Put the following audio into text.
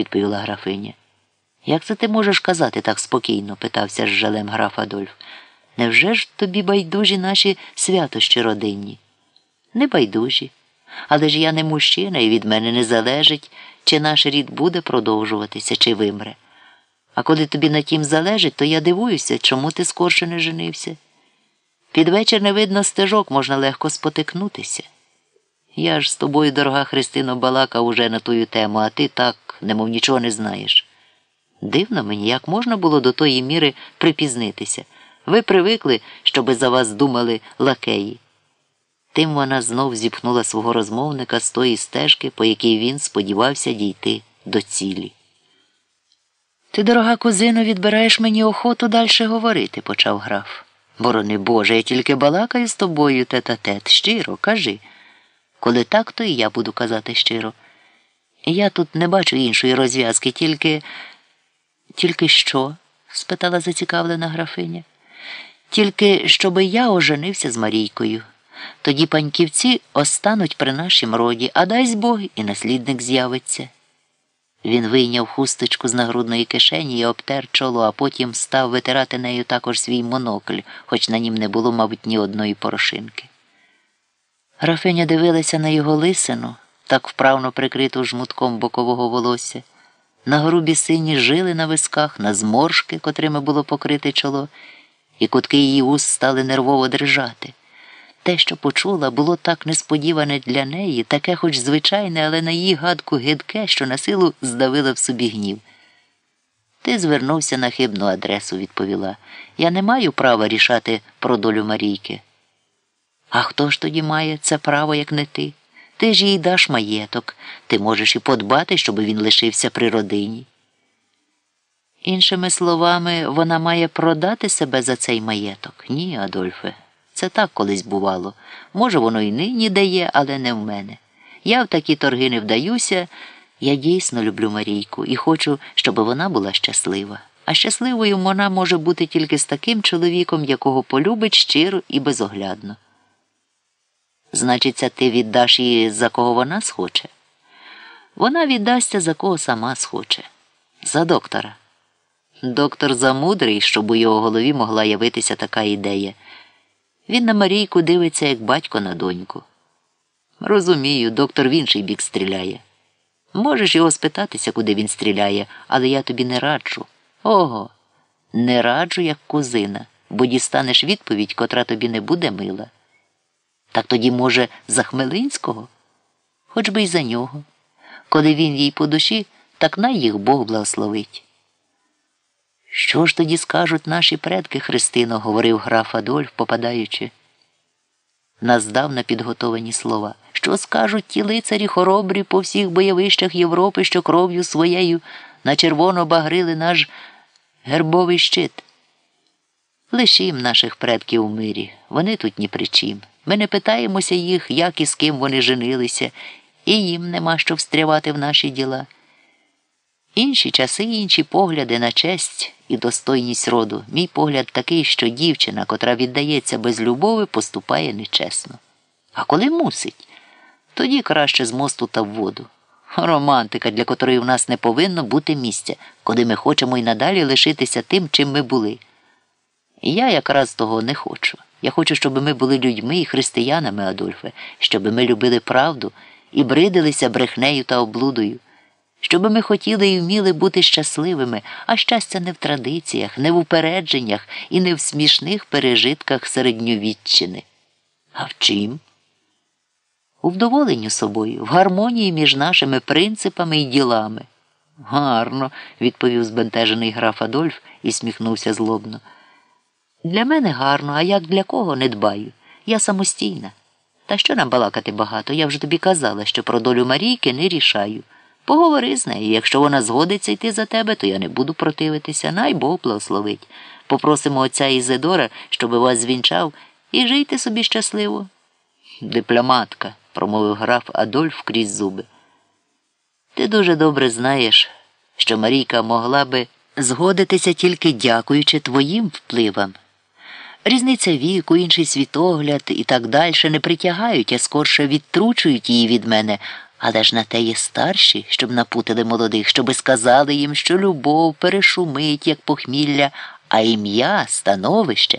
відповіла графиня. Як це ти можеш казати так спокійно? питався з жалем граф Адольф. Невже ж тобі байдужі наші святощі родинні? Не байдужі. Але ж я не мужчина, і від мене не залежить, чи наш рід буде продовжуватися, чи вимре. А коли тобі на тім залежить, то я дивуюся, чому ти скорше не женився. Під вечір не видно стежок, можна легко спотикнутися. Я ж з тобою, дорога Христино, балакав уже на тую тему, а ти так, немов нічого не знаєш. Дивно мені, як можна було до тої міри припізнитися. Ви привикли, щоби за вас думали лакеї. Тим вона знов зіпхнула свого розмовника з тої стежки, по якій він сподівався дійти до цілі. Ти, дорога кузино, відбираєш мені охоту далі говорити, почав граф. Борони Боже, я тільки балакаю з тобою тет а тет. Щиро, кажи. Коли так, то і я буду казати щиро. Я тут не бачу іншої розв'язки, тільки. Тільки що? спитала зацікавлена графиня. Тільки щоби я оженився з Марійкою. Тоді паньківці остануть при нашім роді, а дасть Бог і наслідник з'явиться. Він вийняв хусточку з нагрудної кишені і обтер чоло, а потім став витирати нею також свій монокль, хоч на нім не було, мабуть, ні одної порошинки. Графиня дивилася на його лисину, так вправно прикриту жмутком бокового волосся, на грубі сині жили на висках, на зморшки, котрими було покрите чоло, і кутки її уст стали нервово дрижати. Те, що почула, було так несподіване для неї, таке, хоч звичайне, але на її гадку гидке, що на силу здавила в собі гнів. Ти звернувся на хибну адресу, відповіла. Я не маю права рішати про долю Марійки. А хто ж тоді має це право, як не ти? Ти ж їй даш маєток, ти можеш і подбати, щоб він лишився при родині. Іншими словами, вона має продати себе за цей маєток. Ні, Адольфе. Це так колись бувало. Може, воно і нині дає, але не в мене. Я в такі торги не вдаюся. Я дійсно люблю Марійку і хочу, щоб вона була щаслива. А щасливою вона може бути тільки з таким чоловіком, якого полюбить щиро і безоглядно. Значиться, ти віддаш її, за кого вона схоче? Вона віддасться, за кого сама схоче. За доктора. Доктор замудрий, щоб у його голові могла явитися така ідея. Він на Марійку дивиться, як батько на доньку. Розумію, доктор в інший бік стріляє. Можеш його спитатися, куди він стріляє, але я тобі не раджу. Ого, не раджу, як кузина, бо дістанеш відповідь, котра тобі не буде мила. Так тоді, може, за Хмелинського? Хоч би й за нього. Коли він їй по душі, так най їх Бог благословить. Що ж тоді скажуть наші предки, Христино, говорив граф Адольф, попадаючи. на підготовані слова. Що скажуть ті лицарі хоробрі по всіх бойовищах Європи, що кров'ю своєю на червоно багрили наш гербовий щит? Лишім наших предків у мирі, вони тут ні при чим. Ми не питаємося їх, як і з ким вони женилися, і їм нема що встрявати в наші діла. Інші часи, інші погляди на честь і достойність роду. Мій погляд такий, що дівчина, котра віддається без любови, поступає нечесно. А коли мусить, тоді краще з мосту та в воду. Романтика, для котрої в нас не повинно бути місця, коли ми хочемо й надалі лишитися тим, чим ми були. І я якраз того не хочу. Я хочу, щоб ми були людьми і християнами, Адольфе, щоб ми любили правду і бридилися брехнею та облудою. Щоби ми хотіли і вміли бути щасливими, а щастя не в традиціях, не в упередженнях і не в смішних пережитках середньовіччини. А в чим? У вдоволенню собою, в гармонії між нашими принципами і ділами. Гарно, відповів збентежений граф Адольф і сміхнувся злобно. Для мене гарно, а як для кого не дбаю. Я самостійна. Та що нам балакати багато? Я вже тобі казала, що про долю Марійки не рішаю. Поговори з нею. Якщо вона згодиться йти за тебе, то я не буду противитися. Най Бог благословить. Попросимо отця Ізидора, щоб вас звінчав, і жийте собі щасливо. Дипломатка, промовив граф Адольф крізь зуби. Ти дуже добре знаєш, що Марійка могла би згодитися тільки дякуючи твоїм впливам. Різниця віку, інший світогляд і так далі не притягають, а скорше відтручують її від мене. Але ж на те є старші, щоб напутили молодих, щоби сказали їм, що любов перешумить, як похмілля, а ім'я, становище